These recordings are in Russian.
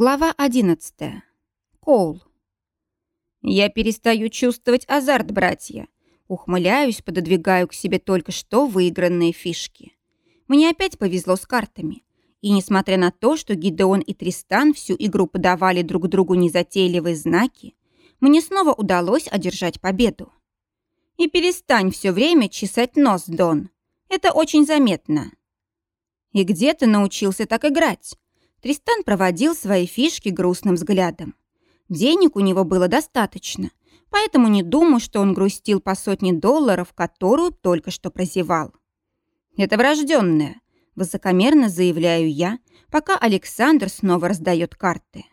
Глава 11. Коул. Я перестаю чувствовать азарт, братья. Ухмыляюсь, пододвигаю к себе только что выигранные фишки. Мне опять повезло с картами. И несмотря на то, что Гидеон и Тристан всю игру подавали друг другу незатейливые знаки, мне снова удалось одержать победу. И перестань все время чесать нос, Дон. Это очень заметно. И где ты научился так играть? Тристан проводил свои фишки грустным взглядом. Денег у него было достаточно, поэтому не думаю, что он грустил по сотне долларов, которую только что прозевал. «Это врожденное», – высокомерно заявляю я, пока Александр снова раздает карты.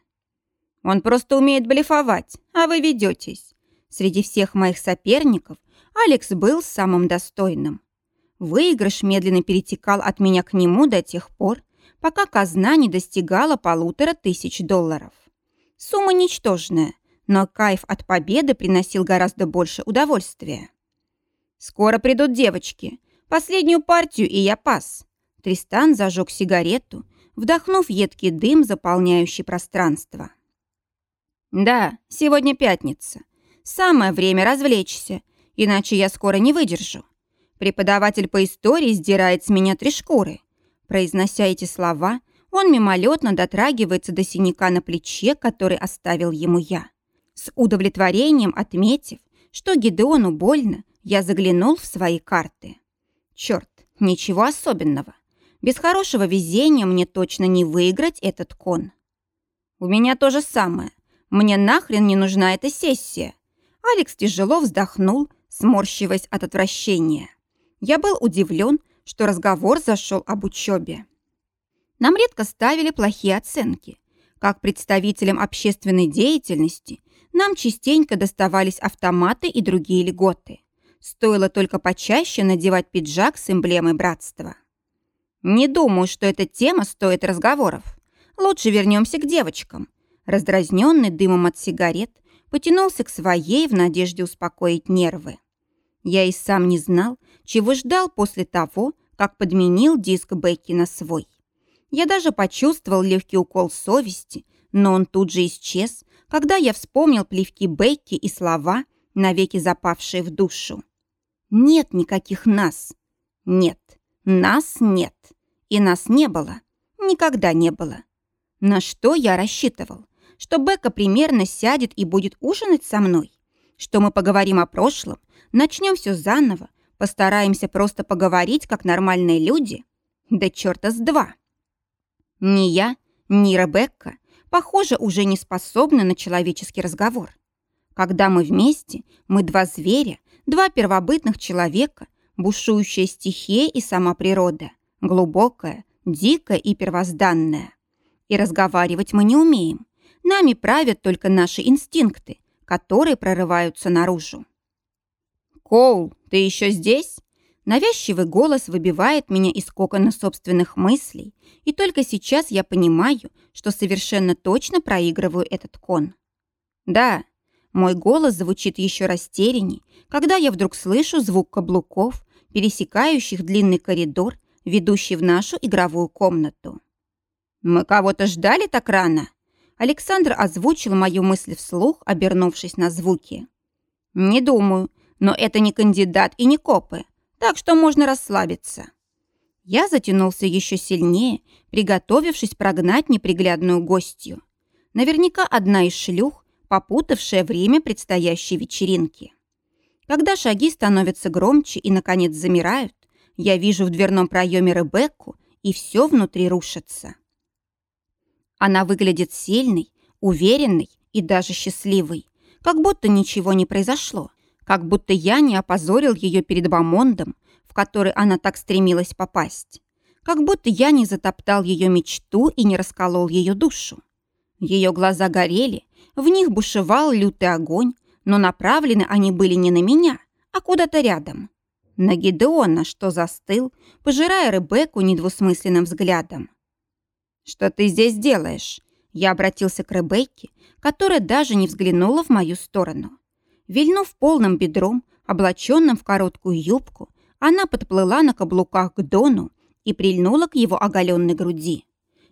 «Он просто умеет блефовать, а вы ведетесь. Среди всех моих соперников Алекс был самым достойным. Выигрыш медленно перетекал от меня к нему до тех пор, пока казна не достигала полутора тысяч долларов. Сумма ничтожная, но кайф от победы приносил гораздо больше удовольствия. «Скоро придут девочки. Последнюю партию, и я пас». Тристан зажег сигарету, вдохнув едкий дым, заполняющий пространство. «Да, сегодня пятница. Самое время развлечься, иначе я скоро не выдержу. Преподаватель по истории сдирает с меня три шкуры. Произнося эти слова, он мимолетно дотрагивается до синяка на плече, который оставил ему я. С удовлетворением отметив, что Гидеону больно, я заглянул в свои карты. Черт, ничего особенного. Без хорошего везения мне точно не выиграть этот кон. У меня то же самое. Мне нахрен не нужна эта сессия. Алекс тяжело вздохнул, сморщиваясь от отвращения. Я был удивлен, что разговор зашел об учебе. Нам редко ставили плохие оценки. Как представителям общественной деятельности нам частенько доставались автоматы и другие льготы. Стоило только почаще надевать пиджак с эмблемой братства. Не думаю, что эта тема стоит разговоров. Лучше вернемся к девочкам. Раздразненный дымом от сигарет, потянулся к своей в надежде успокоить нервы. Я и сам не знал, чего ждал после того, как подменил диск Бекки на свой. Я даже почувствовал легкий укол совести, но он тут же исчез, когда я вспомнил плевки Бекки и слова, навеки запавшие в душу. Нет никаких нас. Нет, нас нет. И нас не было. Никогда не было. На что я рассчитывал? Что Бекка примерно сядет и будет ужинать со мной? Что мы поговорим о прошлом, Начнем все заново, постараемся просто поговорить, как нормальные люди. Да черта с два. Ни я, ни Ребекка, похоже, уже не способны на человеческий разговор. Когда мы вместе, мы два зверя, два первобытных человека, бушующая стихия и сама природа, глубокая, дикая и первозданная. И разговаривать мы не умеем. Нами правят только наши инстинкты, которые прорываются наружу. «Коул, ты еще здесь?» Навязчивый голос выбивает меня из кокона собственных мыслей, и только сейчас я понимаю, что совершенно точно проигрываю этот кон. «Да», мой голос звучит еще растерянней, когда я вдруг слышу звук каблуков, пересекающих длинный коридор, ведущий в нашу игровую комнату. «Мы кого-то ждали так рано?» Александр озвучил мою мысль вслух, обернувшись на звуки. «Не думаю. Но это не кандидат и не копы, так что можно расслабиться. Я затянулся еще сильнее, приготовившись прогнать неприглядную гостью. Наверняка одна из шлюх, попутавшая время предстоящей вечеринки. Когда шаги становятся громче и, наконец, замирают, я вижу в дверном проеме Ребекку, и все внутри рушится. Она выглядит сильной, уверенной и даже счастливой, как будто ничего не произошло. Как будто я не опозорил ее перед Бамондом, в который она так стремилась попасть. Как будто я не затоптал ее мечту и не расколол ее душу. Ее глаза горели, в них бушевал лютый огонь, но направлены они были не на меня, а куда-то рядом. На Гидеона, что застыл, пожирая Ребекку недвусмысленным взглядом. «Что ты здесь делаешь?» Я обратился к Ребекке, которая даже не взглянула в мою сторону. Вильнув полным бедром, облаченным в короткую юбку, она подплыла на каблуках к Дону и прильнула к его оголенной груди.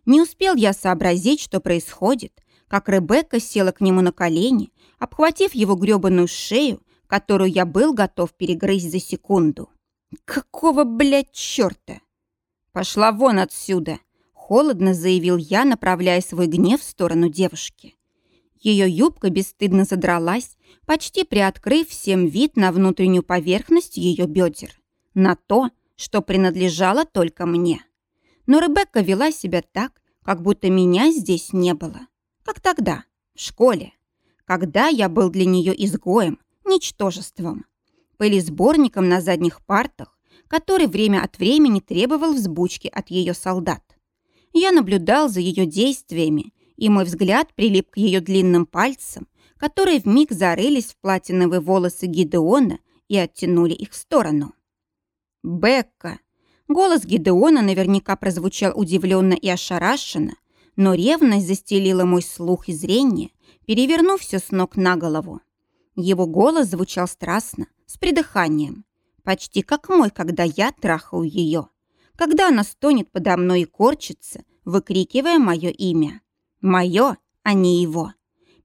Не успел я сообразить, что происходит, как Ребекка села к нему на колени, обхватив его грёбаную шею, которую я был готов перегрызть за секунду. Какого, блядь, чёрта? Пошла вон отсюда, холодно заявил я, направляя свой гнев в сторону девушки. Ее юбка бесстыдно задралась, почти приоткрыв всем вид на внутреннюю поверхность ее бедер. На то, что принадлежало только мне. Но Ребекка вела себя так, как будто меня здесь не было. Как тогда, в школе. Когда я был для нее изгоем, ничтожеством. Пылесборником на задних партах, который время от времени требовал взбучки от ее солдат. Я наблюдал за ее действиями, и мой взгляд прилип к ее длинным пальцам, которые вмиг зарылись в платиновые волосы Гидеона и оттянули их в сторону. «Бекка!» Голос Гидеона наверняка прозвучал удивленно и ошарашенно, но ревность застелила мой слух и зрение, перевернув все с ног на голову. Его голос звучал страстно, с придыханием, почти как мой, когда я трахаю ее, когда она стонет подо мной и корчится, выкрикивая мое имя. Мое, а не его.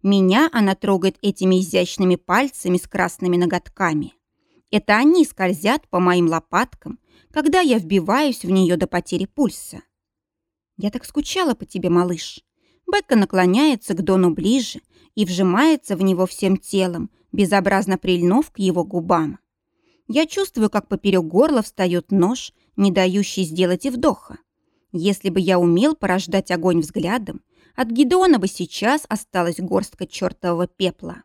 Меня она трогает этими изящными пальцами с красными ноготками. Это они скользят по моим лопаткам, когда я вбиваюсь в нее до потери пульса. Я так скучала по тебе, малыш. Бекка наклоняется к Дону ближе и вжимается в него всем телом, безобразно прильнув к его губам. Я чувствую, как поперек горла встает нож, не дающий сделать и вдоха. Если бы я умел порождать огонь взглядом, от Гидеона бы сейчас осталась горстка чертового пепла.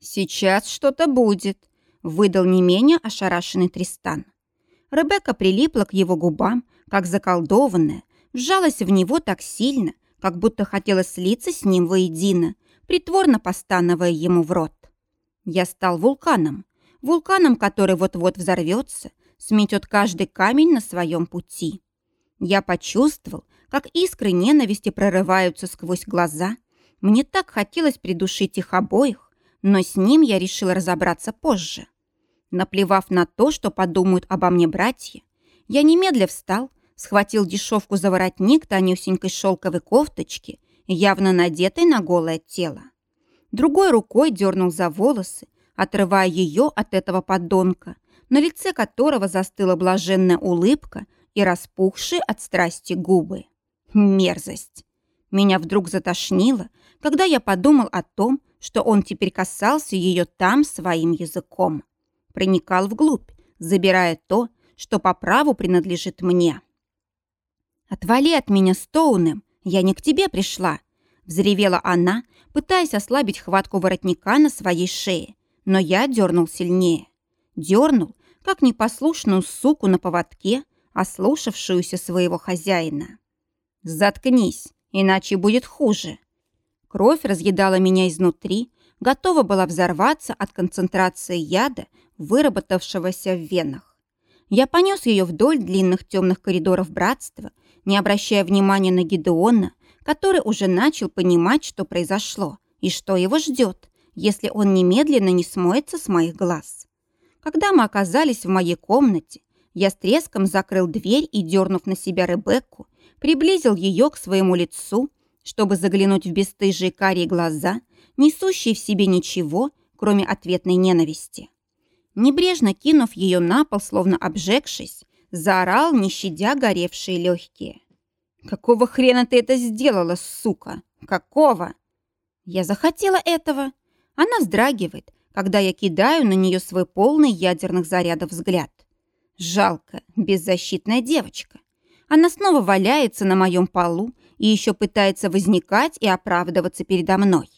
«Сейчас что-то будет», — выдал не менее ошарашенный Тристан. Ребекка прилипла к его губам, как заколдованная, вжалась в него так сильно, как будто хотела слиться с ним воедино, притворно постановая ему в рот. Я стал вулканом, вулканом, который вот-вот взорвется, сметет каждый камень на своем пути. Я почувствовал, как искры ненависти прорываются сквозь глаза. Мне так хотелось придушить их обоих, но с ним я решил разобраться позже. Наплевав на то, что подумают обо мне братья, я немедля встал, схватил дешевку за воротник тонюсенькой шелковой кофточки, явно надетой на голое тело. Другой рукой дернул за волосы, отрывая ее от этого подонка, на лице которого застыла блаженная улыбка и распухшие от страсти губы. Мерзость! Меня вдруг затошнило, когда я подумал о том, что он теперь касался ее там своим языком. Проникал вглубь, забирая то, что по праву принадлежит мне. «Отвали от меня, Стоунем, я не к тебе пришла», взревела она, пытаясь ослабить хватку воротника на своей шее, но я дернул сильнее. Дернул, как непослушную суку на поводке, ослушавшуюся своего хозяина. «Заткнись, иначе будет хуже». Кровь разъедала меня изнутри, готова была взорваться от концентрации яда, выработавшегося в венах. Я понес ее вдоль длинных темных коридоров братства, не обращая внимания на Гидеона, который уже начал понимать, что произошло и что его ждет, если он немедленно не смоется с моих глаз. Когда мы оказались в моей комнате, я с треском закрыл дверь и, дернув на себя Ребекку, приблизил ее к своему лицу, чтобы заглянуть в бесстыжие карие глаза, несущие в себе ничего, кроме ответной ненависти. Небрежно кинув ее на пол, словно обжегшись, заорал, не щадя горевшие легкие. «Какого хрена ты это сделала, сука? Какого?» «Я захотела этого». Она вздрагивает, когда я кидаю на нее свой полный ядерных зарядов взгляд. Жалко, беззащитная девочка. Она снова валяется на моем полу и еще пытается возникать и оправдываться передо мной.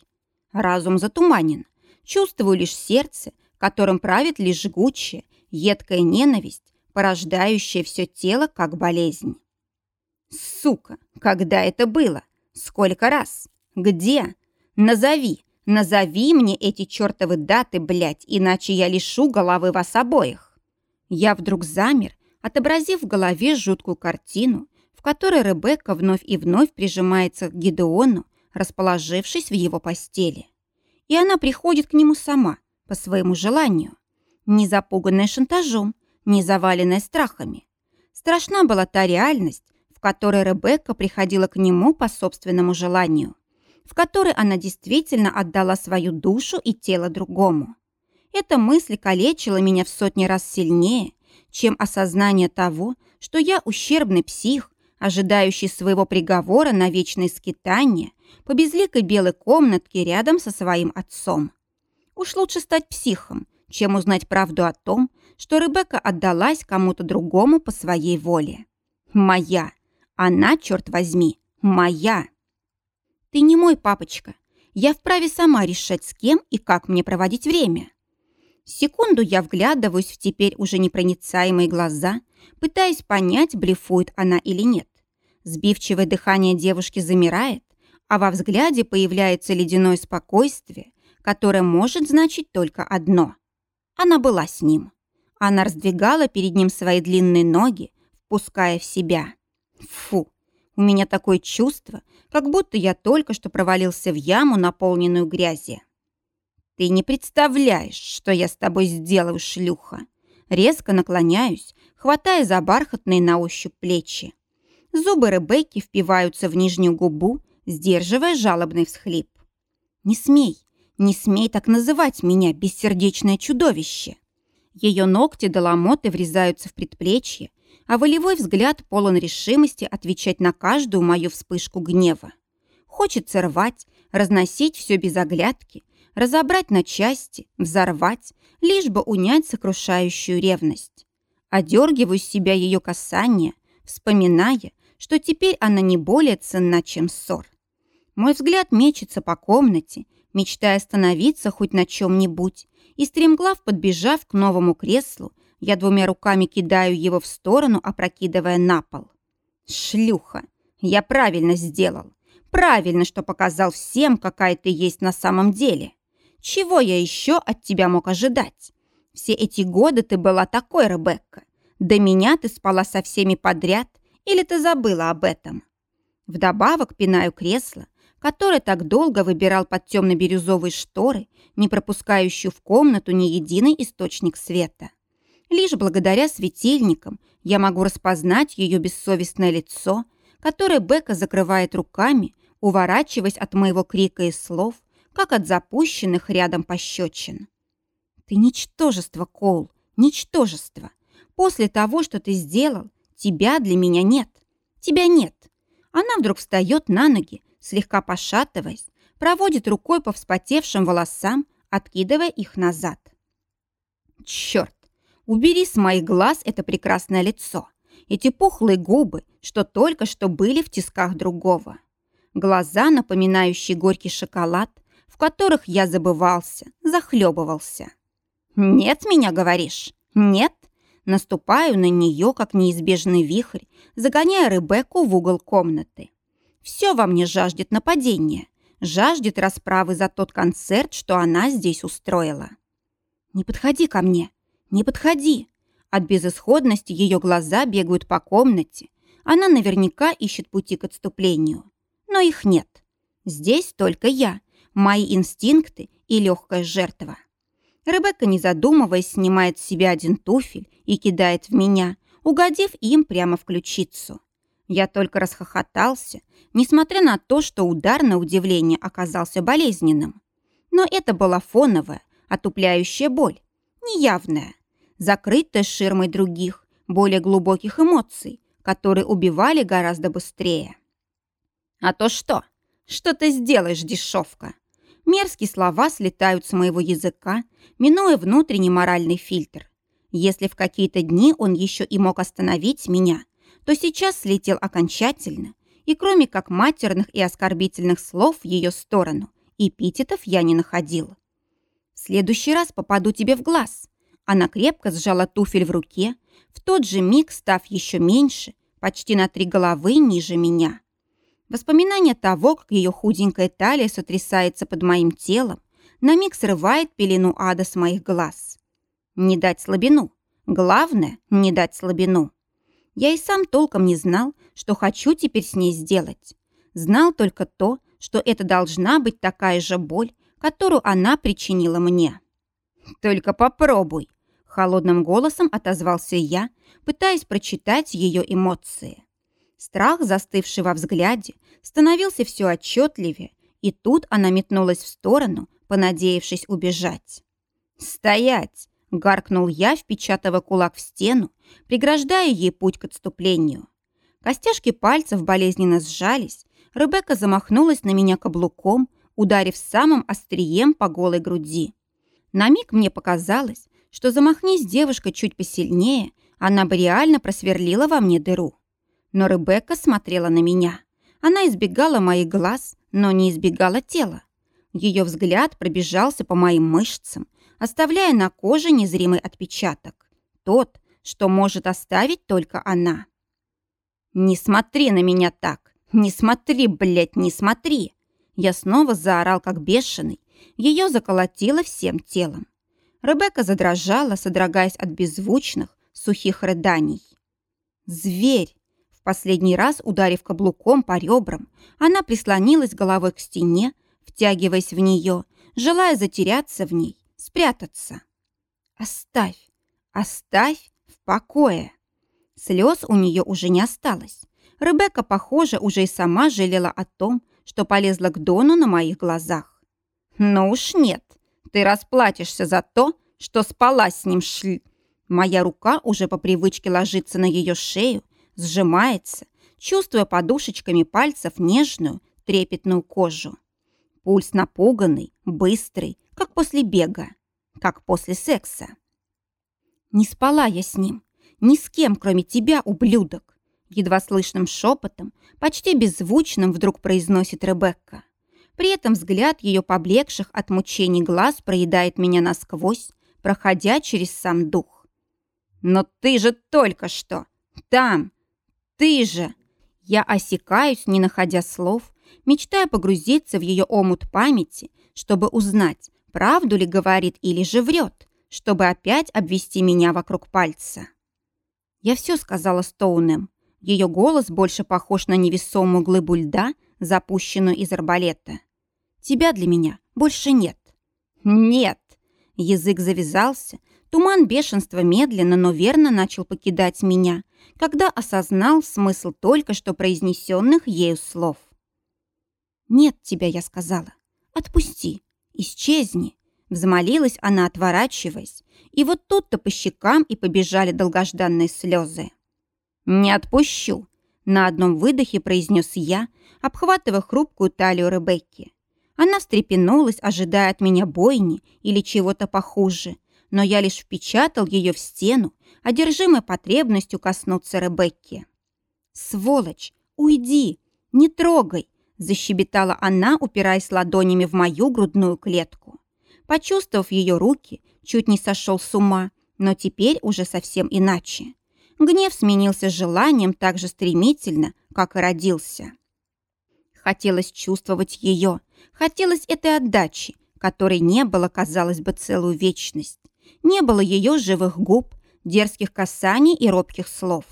Разум затуманен. Чувствую лишь сердце, которым правит лишь жгучая, едкая ненависть, порождающая все тело как болезнь. Сука, когда это было? Сколько раз? Где? Назови, назови мне эти чертовы даты, блядь, иначе я лишу головы вас обоих. Я вдруг замер, отобразив в голове жуткую картину, в которой Ребекка вновь и вновь прижимается к Гидеону, расположившись в его постели. И она приходит к нему сама, по своему желанию, не запуганная шантажом, не заваленная страхами. Страшна была та реальность, в которой Ребекка приходила к нему по собственному желанию, в которой она действительно отдала свою душу и тело другому. Эта мысль калечила меня в сотни раз сильнее, чем осознание того, что я ущербный псих, ожидающий своего приговора на вечное скитание по безликой белой комнатке рядом со своим отцом. Уж лучше стать психом, чем узнать правду о том, что Ребекка отдалась кому-то другому по своей воле. Моя. Она, черт возьми, моя. Ты не мой папочка. Я вправе сама решать, с кем и как мне проводить время. Секунду я вглядываюсь в теперь уже непроницаемые глаза, пытаясь понять, блефует она или нет. Сбивчивое дыхание девушки замирает, а во взгляде появляется ледяное спокойствие, которое может значить только одно. Она была с ним. Она раздвигала перед ним свои длинные ноги, впуская в себя. Фу, у меня такое чувство, как будто я только что провалился в яму, наполненную грязью. «Ты не представляешь, что я с тобой сделаю, шлюха!» Резко наклоняюсь, хватая за бархатные на ощупь плечи. Зубы Ребекки впиваются в нижнюю губу, сдерживая жалобный всхлип. «Не смей, не смей так называть меня, бессердечное чудовище!» Ее ногти до ломоты врезаются в предплечье, а волевой взгляд полон решимости отвечать на каждую мою вспышку гнева. Хочется рвать, разносить все без оглядки, разобрать на части, взорвать, лишь бы унять сокрушающую ревность. Одергиваю себя ее касание, вспоминая, что теперь она не более ценна, чем ссор. Мой взгляд мечется по комнате, мечтая остановиться хоть на чем-нибудь, и стремглав подбежав к новому креслу, я двумя руками кидаю его в сторону, опрокидывая на пол. Шлюха! Я правильно сделал. Правильно, что показал всем, какая ты есть на самом деле. Чего я еще от тебя мог ожидать? Все эти годы ты была такой, Ребекка. До меня ты спала со всеми подряд, или ты забыла об этом? Вдобавок пинаю кресло, которое так долго выбирал под темно-бирюзовые шторы, не пропускающую в комнату ни единый источник света. Лишь благодаря светильникам я могу распознать ее бессовестное лицо, которое Бека закрывает руками, уворачиваясь от моего крика и слов, как от запущенных рядом пощечин. «Ты ничтожество, Коул, ничтожество. После того, что ты сделал, тебя для меня нет. Тебя нет». Она вдруг встает на ноги, слегка пошатываясь, проводит рукой по вспотевшим волосам, откидывая их назад. «Черт! Убери с моих глаз это прекрасное лицо, эти пухлые губы, что только что были в тисках другого. Глаза, напоминающие горький шоколад, в которых я забывался, захлебывался. «Нет меня, говоришь? Нет?» Наступаю на нее, как неизбежный вихрь, загоняя Ребекку в угол комнаты. Все во мне жаждет нападения, жаждет расправы за тот концерт, что она здесь устроила. «Не подходи ко мне, не подходи!» От безысходности ее глаза бегают по комнате. Она наверняка ищет пути к отступлению. Но их нет. Здесь только я, мои инстинкты и легкая жертва. Ребекка, не задумываясь, снимает с себя один туфель и кидает в меня, угодив им прямо в ключицу. Я только расхохотался, несмотря на то, что удар на удивление оказался болезненным. Но это была фоновая, отупляющая боль, неявная, закрытая ширмой других, более глубоких эмоций, которые убивали гораздо быстрее. «А то что? Что ты сделаешь, дешевка?» Мерзкие слова слетают с моего языка, минуя внутренний моральный фильтр. Если в какие-то дни он еще и мог остановить меня, то сейчас слетел окончательно, и кроме как матерных и оскорбительных слов в ее сторону, эпитетов я не находил. «В следующий раз попаду тебе в глаз». Она крепко сжала туфель в руке, в тот же миг став еще меньше, почти на три головы ниже меня. Воспоминание того, как ее худенькая талия сотрясается под моим телом, на миг срывает пелену ада с моих глаз. Не дать слабину. Главное – не дать слабину. Я и сам толком не знал, что хочу теперь с ней сделать. Знал только то, что это должна быть такая же боль, которую она причинила мне. «Только попробуй», – холодным голосом отозвался я, пытаясь прочитать ее эмоции. Страх, застывший во взгляде, становился все отчетливее, и тут она метнулась в сторону, понадеявшись убежать. «Стоять!» — гаркнул я, впечатывая кулак в стену, преграждая ей путь к отступлению. Костяшки пальцев болезненно сжались, Ребекка замахнулась на меня каблуком, ударив самым острием по голой груди. На миг мне показалось, что замахнись девушка чуть посильнее, она бы реально просверлила во мне дыру. Но Ребекка смотрела на меня. Она избегала моих глаз, но не избегала тела. Ее взгляд пробежался по моим мышцам, оставляя на коже незримый отпечаток. Тот, что может оставить только она. «Не смотри на меня так! Не смотри, блядь, не смотри!» Я снова заорал, как бешеный. Ее заколотило всем телом. Ребекка задрожала, содрогаясь от беззвучных, сухих рыданий. «Зверь!» Последний раз, ударив каблуком по ребрам, она прислонилась головой к стене, втягиваясь в нее, желая затеряться в ней, спрятаться. «Оставь! Оставь в покое!» Слез у нее уже не осталось. Ребекка, похоже, уже и сама жалела о том, что полезла к Дону на моих глазах. «Ну уж нет, ты расплатишься за то, что спала с ним шль...» Моя рука уже по привычке ложится на ее шею, сжимается, чувствуя подушечками пальцев нежную, трепетную кожу. Пульс напуганный, быстрый, как после бега, как после секса. Не спала я с ним, ни с кем, кроме тебя, ублюдок. Едва слышным шепотом, почти беззвучным вдруг произносит Ребекка. При этом взгляд ее поблекших от мучений глаз проедает меня насквозь, проходя через сам дух. «Но ты же только что! Там! Ты же!» Я осекаюсь, не находя слов, мечтая погрузиться в ее омут памяти, чтобы узнать, правду ли говорит или же врет, чтобы опять обвести меня вокруг пальца. Я все сказала Стоунем. Ее голос больше похож на невесомую глыбу льда, запущенную из арбалета. Тебя для меня больше нет. Нет. Язык завязался, туман бешенства медленно, но верно начал покидать меня, когда осознал смысл только что произнесенных ею слов. «Нет тебя», — я сказала. «Отпусти, исчезни». Взмолилась она, отворачиваясь, и вот тут-то по щекам и побежали долгожданные слезы. «Не отпущу», — на одном выдохе произнес я, обхватывая хрупкую талию Ребекки. Она встрепенулась, ожидая от меня бойни или чего-то похуже, но я лишь впечатал ее в стену, одержимой потребностью коснуться Ребекки. «Сволочь, уйди, не трогай!» защебетала она, упираясь ладонями в мою грудную клетку. Почувствовав ее руки, чуть не сошел с ума, но теперь уже совсем иначе. Гнев сменился желанием так же стремительно, как и родился. Хотелось чувствовать ее, хотелось этой отдачи, которой не было, казалось бы, целую вечность. Не было ее живых губ, дерзких касаний и робких слов.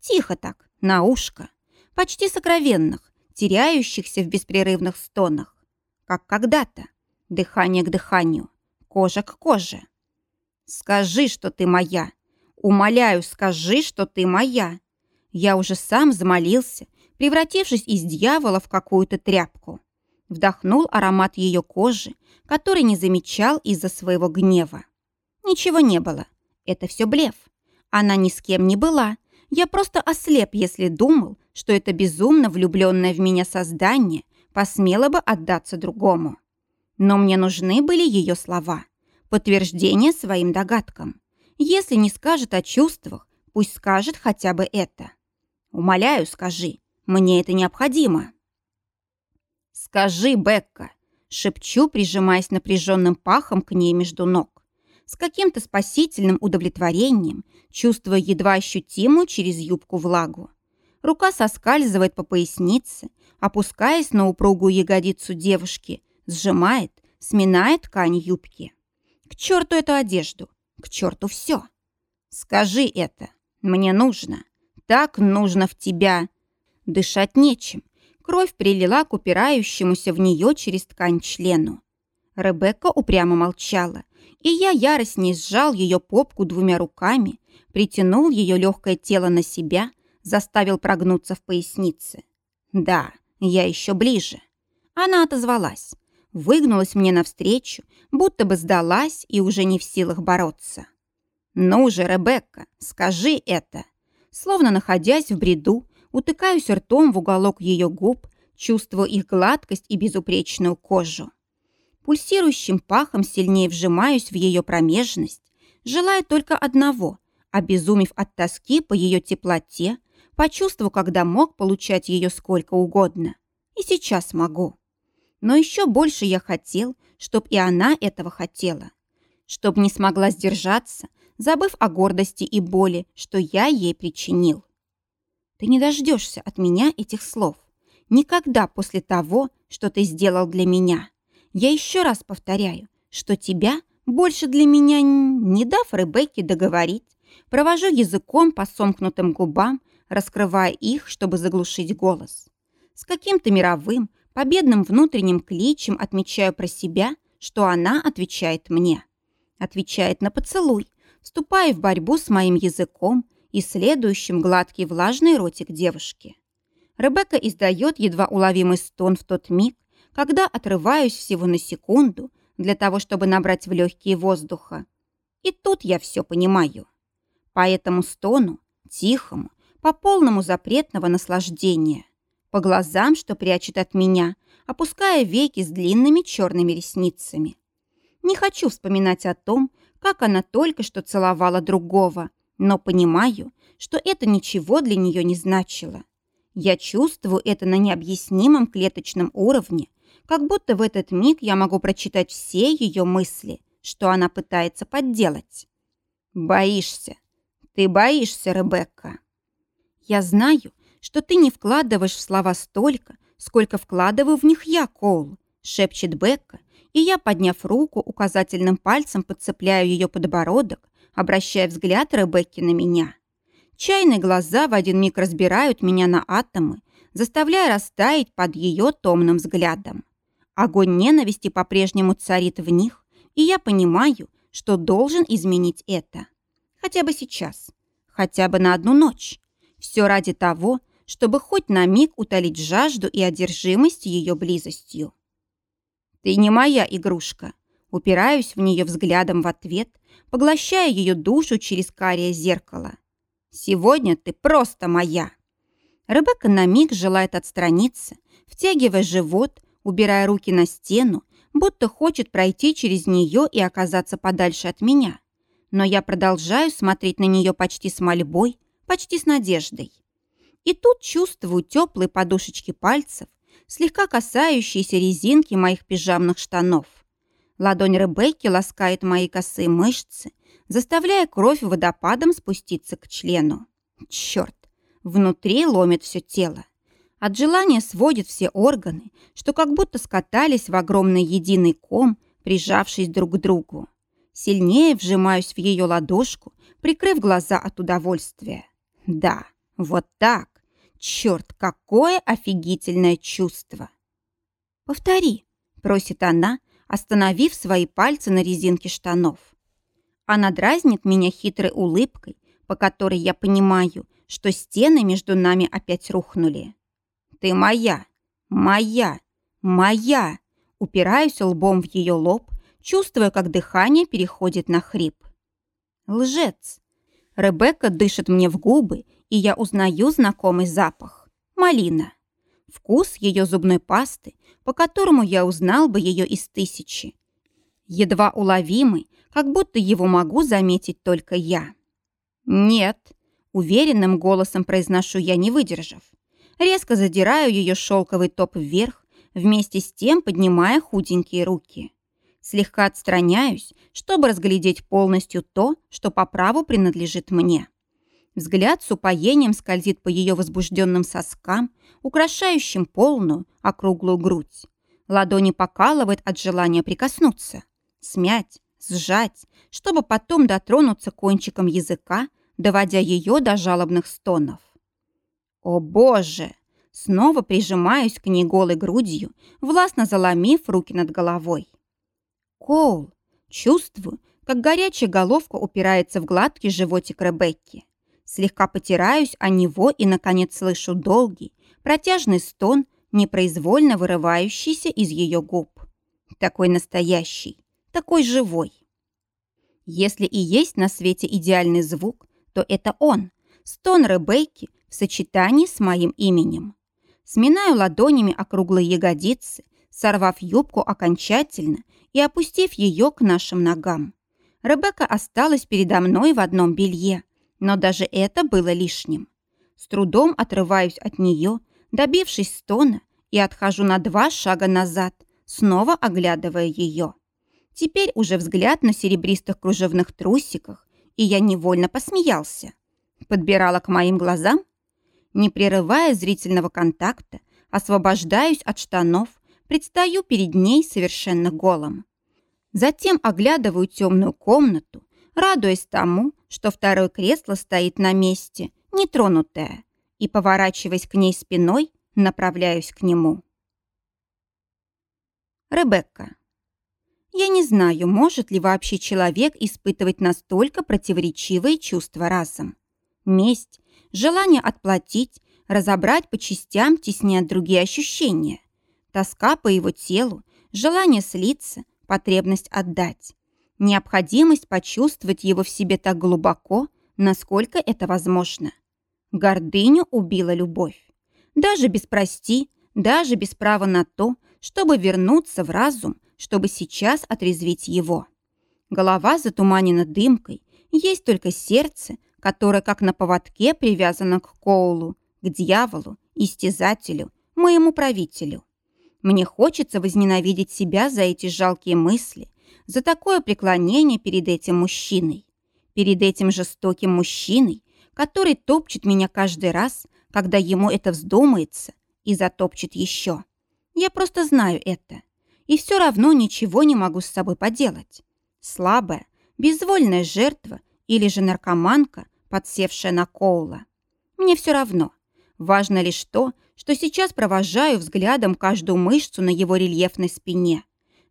Тихо так, на ушко, почти сокровенных, теряющихся в беспрерывных стонах. Как когда-то. Дыхание к дыханию. Кожа к коже. «Скажи, что ты моя. Умоляю, скажи, что ты моя». Я уже сам замолился, превратившись из дьявола в какую-то тряпку. Вдохнул аромат ее кожи, который не замечал из-за своего гнева. Ничего не было. Это все блеф. Она ни с кем не была. Я просто ослеп, если думал, что это безумно влюбленное в меня создание посмело бы отдаться другому. Но мне нужны были ее слова, подтверждение своим догадкам. Если не скажет о чувствах, пусть скажет хотя бы это. Умоляю, скажи, мне это необходимо. Скажи, Бекка, шепчу, прижимаясь напряженным пахом к ней между ног. С каким-то спасительным удовлетворением, чувствуя едва ощутимую через юбку влагу. Рука соскальзывает по пояснице, опускаясь на упругую ягодицу девушки, сжимает, сминает ткань юбки. К черту эту одежду, к черту все. Скажи это, мне нужно, так нужно в тебя. Дышать нечем, кровь прилила к упирающемуся в нее через ткань члену. Ребекка упрямо молчала, и я яростней сжал ее попку двумя руками, притянул ее легкое тело на себя, заставил прогнуться в пояснице. Да, я еще ближе. Она отозвалась, выгнулась мне навстречу, будто бы сдалась и уже не в силах бороться. «Ну же, Ребекка, скажи это!» Словно находясь в бреду, утыкаюсь ртом в уголок ее губ, чувствуя их гладкость и безупречную кожу. Пульсирующим пахом сильнее вжимаюсь в ее промежность, желая только одного, обезумев от тоски по ее теплоте, почувствовав, когда мог получать ее сколько угодно. И сейчас могу. Но еще больше я хотел, чтоб и она этого хотела. Чтоб не смогла сдержаться, забыв о гордости и боли, что я ей причинил. Ты не дождешься от меня этих слов. Никогда после того, что ты сделал для меня. Я еще раз повторяю, что тебя больше для меня, не дав Ребекке договорить, провожу языком по сомкнутым губам, раскрывая их, чтобы заглушить голос. С каким-то мировым, победным внутренним кличем отмечаю про себя, что она отвечает мне. Отвечает на поцелуй, вступая в борьбу с моим языком и следующим гладкий влажный ротик девушки. Ребекка издает едва уловимый стон в тот миг, когда отрываюсь всего на секунду для того, чтобы набрать в легкие воздуха. И тут я все понимаю. По этому стону, тихому, по полному запретного наслаждения, по глазам, что прячет от меня, опуская веки с длинными черными ресницами. Не хочу вспоминать о том, как она только что целовала другого, но понимаю, что это ничего для нее не значило. Я чувствую это на необъяснимом клеточном уровне, как будто в этот миг я могу прочитать все ее мысли, что она пытается подделать. «Боишься. Ты боишься, Ребекка». «Я знаю, что ты не вкладываешь в слова столько, сколько вкладываю в них я, Коул», шепчет Бекка, и я, подняв руку, указательным пальцем подцепляю ее подбородок, обращая взгляд Ребекки на меня. Чайные глаза в один миг разбирают меня на атомы, заставляя растаять под ее томным взглядом. Огонь ненависти по-прежнему царит в них, и я понимаю, что должен изменить это. Хотя бы сейчас, хотя бы на одну ночь. Все ради того, чтобы хоть на миг утолить жажду и одержимость ее близостью. «Ты не моя игрушка», упираюсь в нее взглядом в ответ, поглощая ее душу через карие зеркало. «Сегодня ты просто моя». Ребекка на миг желает отстраниться, втягивая живот, убирая руки на стену, будто хочет пройти через нее и оказаться подальше от меня. Но я продолжаю смотреть на нее почти с мольбой, почти с надеждой. И тут чувствую теплые подушечки пальцев, слегка касающиеся резинки моих пижамных штанов. Ладонь Ребекки ласкает мои косые мышцы, заставляя кровь водопадом спуститься к члену. Черт, внутри ломит все тело. От желания сводит все органы, что как будто скатались в огромный единый ком, прижавшись друг к другу. Сильнее вжимаюсь в ее ладошку, прикрыв глаза от удовольствия. Да, вот так. Черт, какое офигительное чувство! «Повтори», — просит она, остановив свои пальцы на резинке штанов. Она дразнит меня хитрой улыбкой, по которой я понимаю, что стены между нами опять рухнули. «Ты моя! Моя! Моя!» Упираюсь лбом в ее лоб, чувствуя, как дыхание переходит на хрип. Лжец. Ребекка дышит мне в губы, и я узнаю знакомый запах. Малина. Вкус ее зубной пасты, по которому я узнал бы ее из тысячи. Едва уловимый, как будто его могу заметить только я. «Нет», — уверенным голосом произношу я, не выдержав. Резко задираю ее шелковый топ вверх, вместе с тем поднимая худенькие руки. Слегка отстраняюсь, чтобы разглядеть полностью то, что по праву принадлежит мне. Взгляд с упоением скользит по ее возбужденным соскам, украшающим полную, округлую грудь. Ладони покалывает от желания прикоснуться, смять, сжать, чтобы потом дотронуться кончиком языка, доводя ее до жалобных стонов. «О, Боже!» Снова прижимаюсь к ней голой грудью, властно заломив руки над головой. «Коул!» Чувствую, как горячая головка упирается в гладкий животик Ребекки. Слегка потираюсь о него и, наконец, слышу долгий, протяжный стон, непроизвольно вырывающийся из ее губ. Такой настоящий, такой живой. Если и есть на свете идеальный звук, то это он, стон Ребекки в сочетании с моим именем. Сминаю ладонями округлые ягодицы, сорвав юбку окончательно и опустив ее к нашим ногам. Ребекка осталась передо мной в одном белье, но даже это было лишним. С трудом отрываюсь от нее, добившись стона, и отхожу на два шага назад, снова оглядывая ее. Теперь уже взгляд на серебристых кружевных трусиках, и я невольно посмеялся. Подбирала к моим глазам? Не прерывая зрительного контакта, освобождаюсь от штанов, предстаю перед ней совершенно голым. Затем оглядываю темную комнату, радуясь тому, что второе кресло стоит на месте, нетронутое, и, поворачиваясь к ней спиной, направляюсь к нему. Ребекка. Я не знаю, может ли вообще человек испытывать настолько противоречивые чувства разом. Месть, желание отплатить, разобрать по частям, тесня другие ощущения. Тоска по его телу, желание слиться, потребность отдать. Необходимость почувствовать его в себе так глубоко, насколько это возможно. Гордыню убила любовь. Даже без «прости», даже без права на то, чтобы вернуться в разум, чтобы сейчас отрезвить его. Голова затуманена дымкой, есть только сердце, которое как на поводке привязано к Коулу, к дьяволу, истязателю, моему правителю. Мне хочется возненавидеть себя за эти жалкие мысли, за такое преклонение перед этим мужчиной, перед этим жестоким мужчиной, который топчет меня каждый раз, когда ему это вздумается, и затопчет еще. Я просто знаю это. И все равно ничего не могу с собой поделать. Слабая, безвольная жертва или же наркоманка, подсевшая на Коула. Мне все равно. Важно лишь то, что сейчас провожаю взглядом каждую мышцу на его рельефной спине.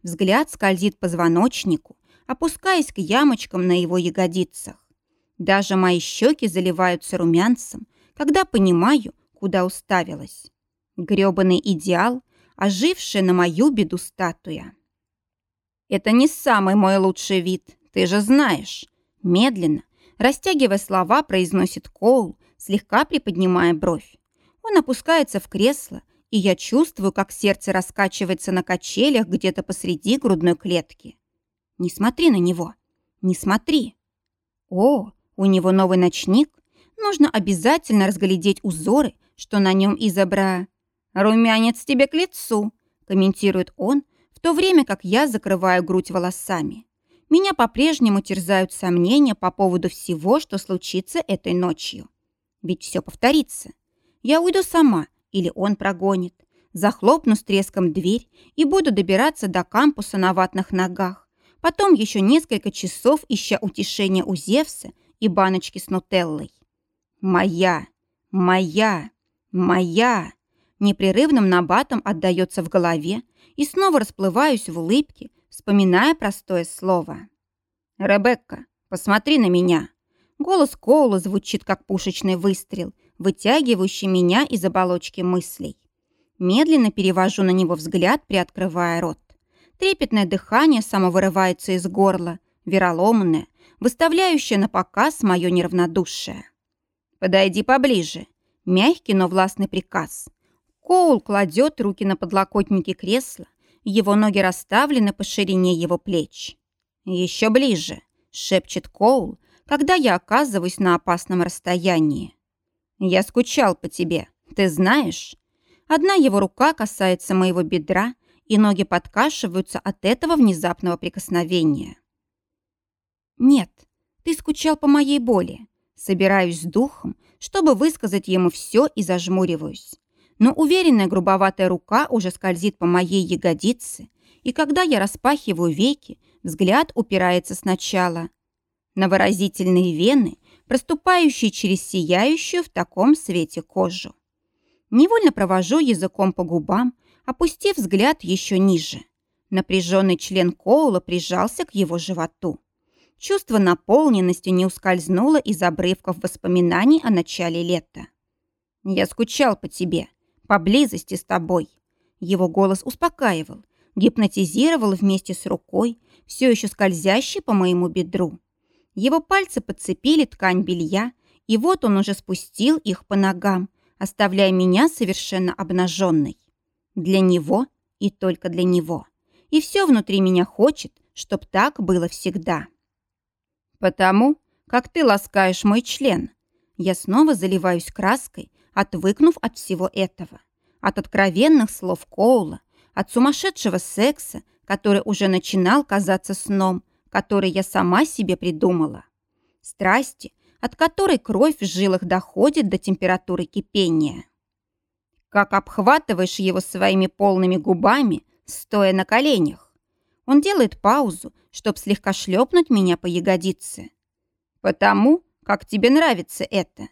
Взгляд скользит по позвоночнику, опускаясь к ямочкам на его ягодицах. Даже мои щеки заливаются румянцем, когда понимаю, куда уставилась. Грёбаный идеал, ожившая на мою беду статуя. «Это не самый мой лучший вид, ты же знаешь». Медленно, растягивая слова, произносит Коул, слегка приподнимая бровь. Он опускается в кресло, и я чувствую, как сердце раскачивается на качелях где-то посреди грудной клетки. Не смотри на него. Не смотри. О, у него новый ночник. Нужно обязательно разглядеть узоры, что на нем изобра... «Румянец тебе к лицу», – комментирует он, в то время как я закрываю грудь волосами. Меня по-прежнему терзают сомнения по поводу всего, что случится этой ночью. Ведь все повторится. Я уйду сама, или он прогонит. Захлопну с треском дверь и буду добираться до кампуса на ватных ногах. Потом еще несколько часов, ища утешения у Зевса и баночки с нутеллой. Моя, моя, моя непрерывным набатом отдается в голове и снова расплываюсь в улыбке, вспоминая простое слово. «Ребекка, посмотри на меня!» Голос Коула звучит, как пушечный выстрел, вытягивающий меня из оболочки мыслей. Медленно перевожу на него взгляд, приоткрывая рот. Трепетное дыхание самовырывается из горла, вероломное, выставляющее на показ мое неравнодушие. «Подойди поближе», мягкий, но властный приказ. Коул кладет руки на подлокотники кресла, его ноги расставлены по ширине его плеч. «Еще ближе», — шепчет Коул, когда я оказываюсь на опасном расстоянии. «Я скучал по тебе, ты знаешь?» Одна его рука касается моего бедра, и ноги подкашиваются от этого внезапного прикосновения. «Нет, ты скучал по моей боли». Собираюсь с духом, чтобы высказать ему все и зажмуриваюсь но уверенная грубоватая рука уже скользит по моей ягодице, и когда я распахиваю веки, взгляд упирается сначала на выразительные вены, проступающие через сияющую в таком свете кожу. Невольно провожу языком по губам, опустив взгляд еще ниже. Напряженный член Коула прижался к его животу. чувство наполненности не ускользнуло из обрывков воспоминаний о начале лета. «Я скучал по тебе, поблизости с тобой». Его голос успокаивал, гипнотизировал вместе с рукой, все еще скользящей по моему бедру. Его пальцы подцепили ткань белья, и вот он уже спустил их по ногам, оставляя меня совершенно обнаженной. Для него и только для него. И все внутри меня хочет, чтоб так было всегда. Потому, как ты ласкаешь мой член, я снова заливаюсь краской, отвыкнув от всего этого. От откровенных слов Коула, от сумасшедшего секса, который уже начинал казаться сном, который я сама себе придумала. Страсти, от которой кровь в жилах доходит до температуры кипения. Как обхватываешь его своими полными губами, стоя на коленях. Он делает паузу, чтобы слегка шлепнуть меня по ягодице. Потому, как тебе нравится это,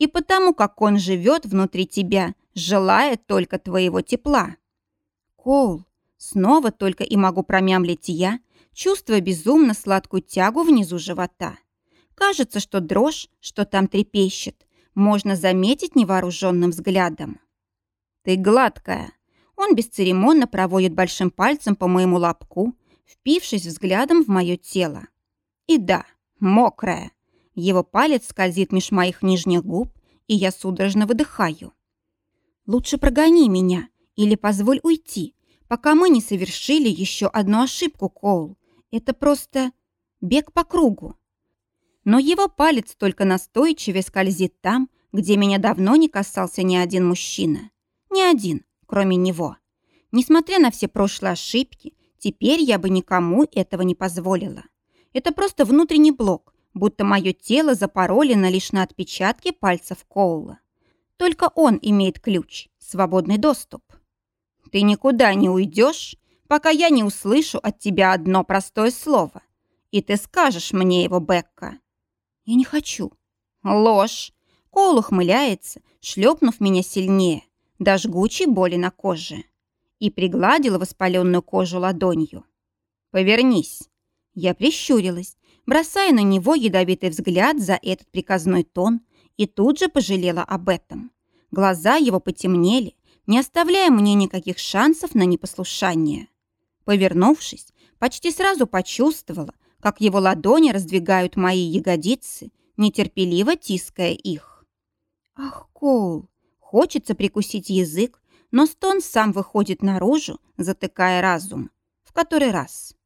и потому, как он живет внутри тебя, желая только твоего тепла. Коул, снова только и могу промямлить я, чувствуя безумно сладкую тягу внизу живота. Кажется, что дрожь, что там трепещет, можно заметить невооруженным взглядом. «Ты гладкая». Он бесцеремонно проводит большим пальцем по моему лобку, впившись взглядом в мое тело. И да, мокрая. Его палец скользит меж моих нижних губ, и я судорожно выдыхаю. «Лучше прогони меня или позволь уйти, пока мы не совершили еще одну ошибку, Коул. Это просто бег по кругу. Но его палец только настойчивее скользит там, где меня давно не касался ни один мужчина. Ни один, кроме него. Несмотря на все прошлые ошибки, теперь я бы никому этого не позволила. Это просто внутренний блок, будто мое тело запаролено лишь на отпечатке пальцев Коула. Только он имеет ключ, свободный доступ. Ты никуда не уйдешь, пока я не услышу от тебя одно простое слово. И ты скажешь мне его, Бекка. Я не хочу. Ложь. Коул ухмыляется, шлепнув меня сильнее, до жгучей боли на коже. И пригладила воспаленную кожу ладонью. «Повернись». Я прищурилась, бросая на него ядовитый взгляд за этот приказной тон, и тут же пожалела об этом. Глаза его потемнели, не оставляя мне никаких шансов на непослушание. Повернувшись, почти сразу почувствовала, как его ладони раздвигают мои ягодицы, нетерпеливо тиская их. Ах, Коул, хочется прикусить язык, но стон сам выходит наружу, затыкая разум. В который раз.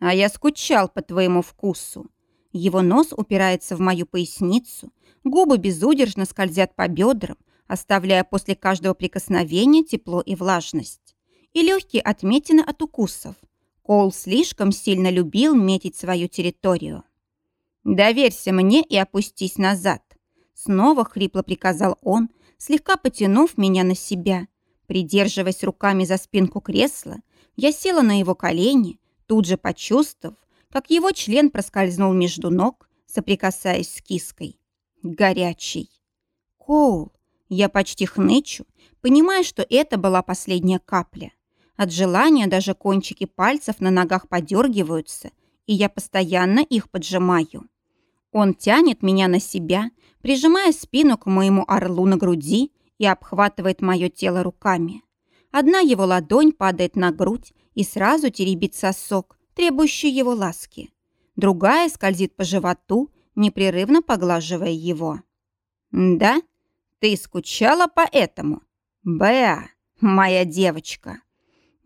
А я скучал по твоему вкусу. Его нос упирается в мою поясницу, губы безудержно скользят по бедрам, оставляя после каждого прикосновения тепло и влажность и легкие отметины от укусов. Коул слишком сильно любил метить свою территорию. «Доверься мне и опустись назад», — снова хрипло приказал он, слегка потянув меня на себя. Придерживаясь руками за спинку кресла, я села на его колени, тут же почувствовав, как его член проскользнул между ног, соприкасаясь с киской. Горячий. «Коул!» Я почти хнычу, понимая, что это была последняя капля. От желания даже кончики пальцев на ногах подергиваются, и я постоянно их поджимаю. Он тянет меня на себя, прижимая спину к моему орлу на груди и обхватывает мое тело руками. Одна его ладонь падает на грудь и сразу теребит сосок, требующий его ласки. Другая скользит по животу, непрерывно поглаживая его. «Да? Ты скучала по этому? Беа, моя девочка!»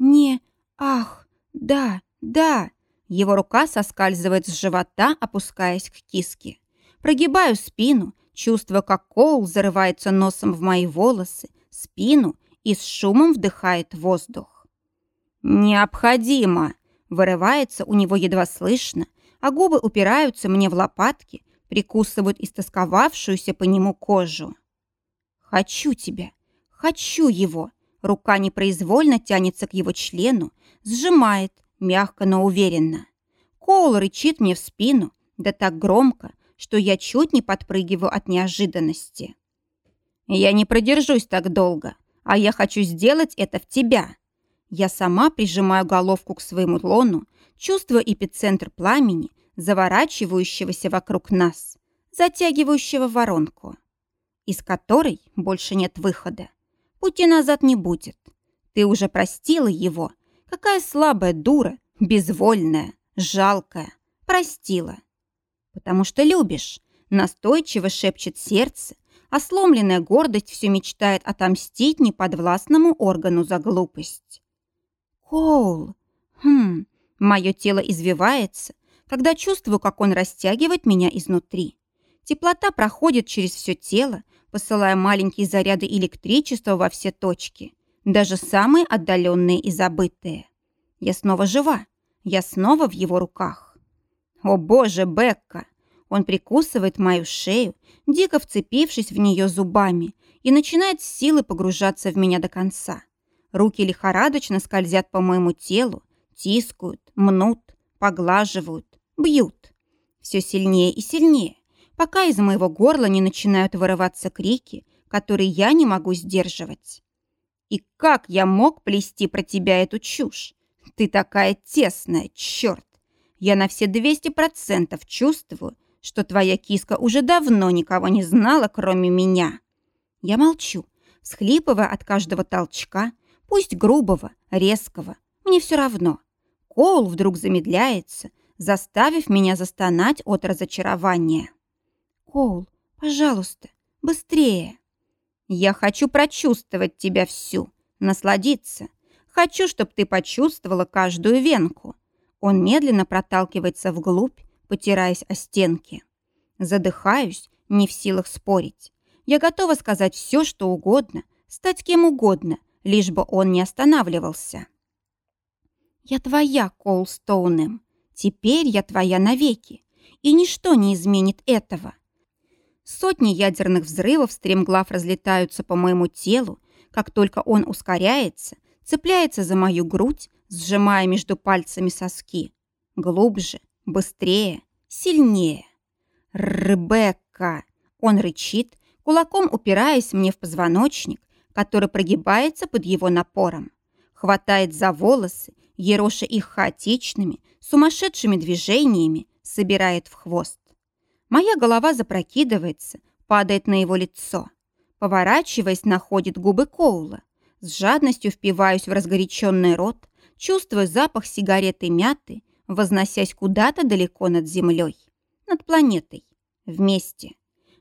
«Не, ах, да, да!» Его рука соскальзывает с живота, опускаясь к киске. Прогибаю спину, чувствуя, как Коул зарывается носом в мои волосы, спину и с шумом вдыхает воздух. «Необходимо!» Вырывается у него едва слышно, а губы упираются мне в лопатки, прикусывают истосковавшуюся по нему кожу. «Хочу тебя! Хочу его!» Рука непроизвольно тянется к его члену, сжимает, мягко, но уверенно. Коул рычит мне в спину, да так громко, что я чуть не подпрыгиваю от неожиданности. «Я не продержусь так долго, а я хочу сделать это в тебя». Я сама прижимаю головку к своему лону, чувствуя эпицентр пламени, заворачивающегося вокруг нас, затягивающего воронку, из которой больше нет выхода. Пути назад не будет. Ты уже простила его. Какая слабая дура, безвольная, жалкая. Простила. Потому что любишь. Настойчиво шепчет сердце, а сломленная гордость все мечтает отомстить неподвластному органу за глупость. Коул. Хм, мое тело извивается, когда чувствую, как он растягивает меня изнутри. Теплота проходит через все тело, посылая маленькие заряды электричества во все точки, даже самые отдаленные и забытые. Я снова жива, я снова в его руках. О боже, Бекка! Он прикусывает мою шею, дико вцепившись в нее зубами, и начинает с силы погружаться в меня до конца. Руки лихорадочно скользят по моему телу, тискают, мнут, поглаживают, бьют. Все сильнее и сильнее, пока из моего горла не начинают вырываться крики, которые я не могу сдерживать. И как я мог плести про тебя эту чушь? Ты такая тесная, черт! Я на все 200% чувствую, что твоя киска уже давно никого не знала, кроме меня. Я молчу, схлипывая от каждого толчка, пусть грубого, резкого, мне все равно. Коул вдруг замедляется, заставив меня застонать от разочарования. «Коул, пожалуйста, быстрее!» «Я хочу прочувствовать тебя всю, насладиться. Хочу, чтобы ты почувствовала каждую венку». Он медленно проталкивается вглубь, потираясь о стенки. Задыхаюсь, не в силах спорить. Я готова сказать все, что угодно, стать кем угодно, лишь бы он не останавливался. «Я твоя, Коул Стоунем. Теперь я твоя навеки, и ничто не изменит этого». Сотни ядерных взрывов стремглав разлетаются по моему телу, как только он ускоряется, цепляется за мою грудь, сжимая между пальцами соски. Глубже, Быстрее, сильнее. «Ребекка!» Он рычит, кулаком упираясь мне в позвоночник, который прогибается под его напором. Хватает за волосы, ероша их хаотичными, сумасшедшими движениями, собирает в хвост. Моя голова запрокидывается, падает на его лицо. Поворачиваясь, находит губы Коула. С жадностью впиваюсь в разгоряченный рот, чувствуя запах сигареты мяты возносясь куда-то далеко над землей, над планетой, вместе.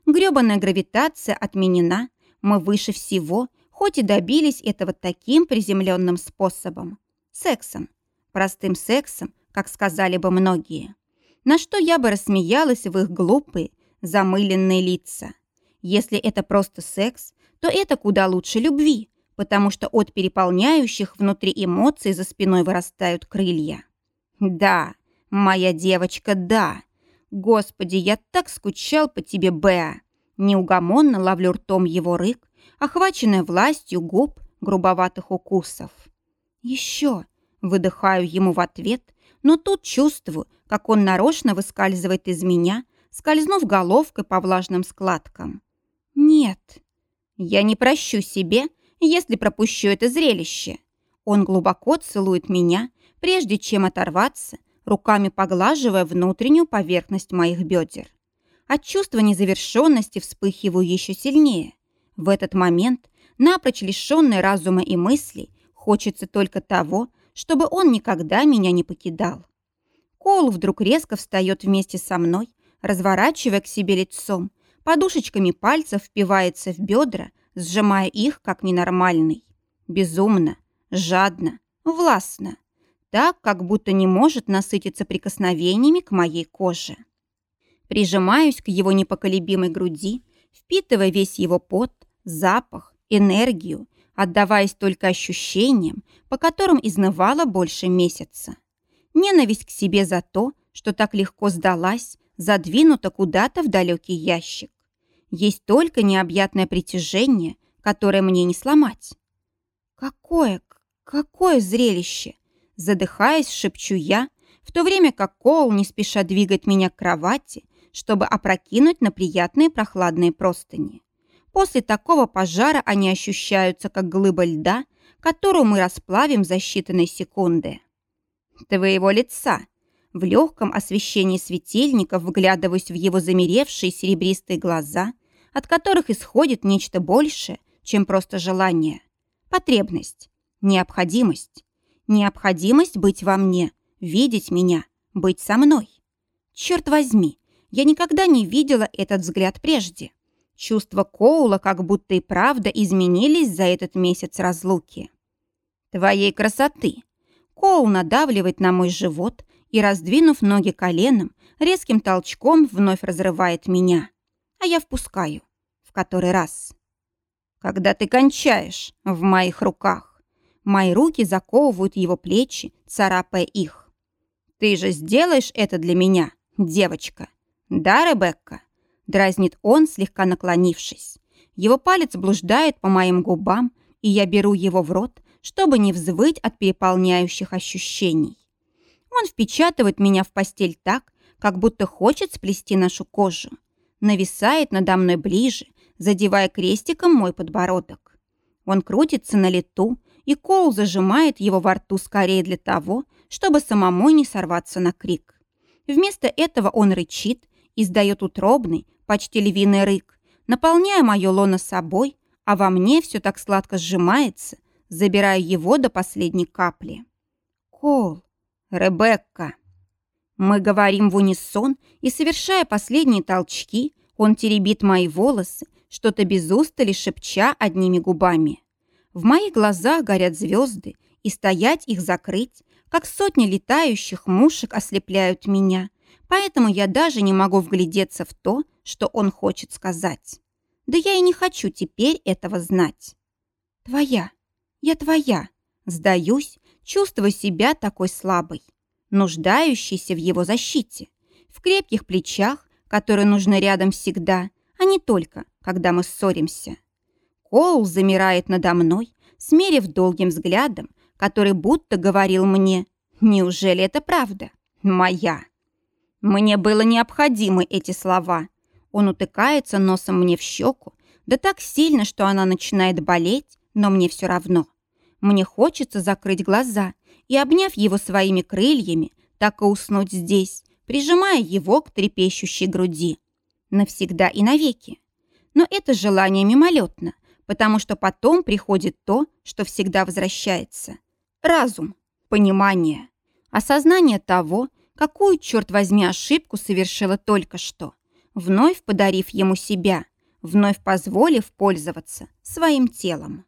Грёбаная гравитация отменена, мы выше всего, хоть и добились этого таким приземленным способом. Сексом. Простым сексом, как сказали бы многие. На что я бы рассмеялась в их глупые, замыленные лица. Если это просто секс, то это куда лучше любви, потому что от переполняющих внутри эмоций за спиной вырастают крылья. «Да, моя девочка, да. Господи, я так скучал по тебе, Беа». Неугомонно ловлю ртом его рык, охваченная властью губ грубоватых укусов. «Еще!» — выдыхаю ему в ответ, но тут чувствую, как он нарочно выскальзывает из меня, скользнув головкой по влажным складкам. «Нет, я не прощу себе, если пропущу это зрелище». Он глубоко целует меня, прежде чем оторваться, руками поглаживая внутреннюю поверхность моих бедер. От чувства незавершенности вспыхиваю еще сильнее. В этот момент, напрочь лишенный разума и мыслей, хочется только того, чтобы он никогда меня не покидал. Кол вдруг резко встает вместе со мной, разворачивая к себе лицом, подушечками пальцев впивается в бедра, сжимая их как ненормальный. Безумно, жадно, властно так, как будто не может насытиться прикосновениями к моей коже. Прижимаюсь к его непоколебимой груди, впитывая весь его пот, запах, энергию, отдаваясь только ощущениям, по которым изнывала больше месяца. Ненависть к себе за то, что так легко сдалась, задвинута куда-то в далекий ящик. Есть только необъятное притяжение, которое мне не сломать. Какое, какое зрелище! Задыхаясь, шепчу я, в то время как Коул не спеша двигает меня к кровати, чтобы опрокинуть на приятные прохладные простыни. После такого пожара они ощущаются, как глыба льда, которую мы расплавим за считанные секунды. Твоего лица. В легком освещении светильников вглядываюсь в его замеревшие серебристые глаза, от которых исходит нечто большее, чем просто желание. Потребность, необходимость. Необходимость быть во мне, видеть меня, быть со мной. Черт возьми, я никогда не видела этот взгляд прежде. Чувства Коула как будто и правда изменились за этот месяц разлуки. Твоей красоты. Коул надавливает на мой живот и, раздвинув ноги коленом, резким толчком вновь разрывает меня. А я впускаю. В который раз. Когда ты кончаешь в моих руках. Мои руки заковывают его плечи, царапая их. Ты же сделаешь это для меня, девочка. Да, Ребекка? Дразнит он, слегка наклонившись. Его палец блуждает по моим губам, и я беру его в рот, чтобы не взвыть от переполняющих ощущений. Он впечатывает меня в постель так, как будто хочет сплести нашу кожу. Нависает надо мной ближе, задевая крестиком мой подбородок. Он крутится на лету, и Коул зажимает его во рту скорее для того, чтобы самому не сорваться на крик. Вместо этого он рычит, издает утробный, почти львиный рык, наполняя мое лоно собой, а во мне все так сладко сжимается, забирая его до последней капли. Кол, Ребекка. Мы говорим в унисон, и, совершая последние толчки, он теребит мои волосы, что-то без устали шепча одними губами. В моих глазах горят звезды, и стоять их закрыть, как сотни летающих мушек ослепляют меня, поэтому я даже не могу вглядеться в то, что он хочет сказать. Да я и не хочу теперь этого знать. Твоя, я твоя, сдаюсь, чувствуя себя такой слабой, нуждающейся в его защите, в крепких плечах, которые нужны рядом всегда, а не только, когда мы ссоримся. Коул замирает надо мной, смерив долгим взглядом, который будто говорил мне, неужели это правда? Моя. Мне было необходимы эти слова. Он утыкается носом мне в щеку, да так сильно, что она начинает болеть, но мне все равно. Мне хочется закрыть глаза и, обняв его своими крыльями, так и уснуть здесь, прижимая его к трепещущей груди. Навсегда и навеки. Но это желание мимолетно, потому что потом приходит то, что всегда возвращается. Разум, понимание, осознание того, какую, черт возьми, ошибку совершила только что, вновь подарив ему себя, вновь позволив пользоваться своим телом.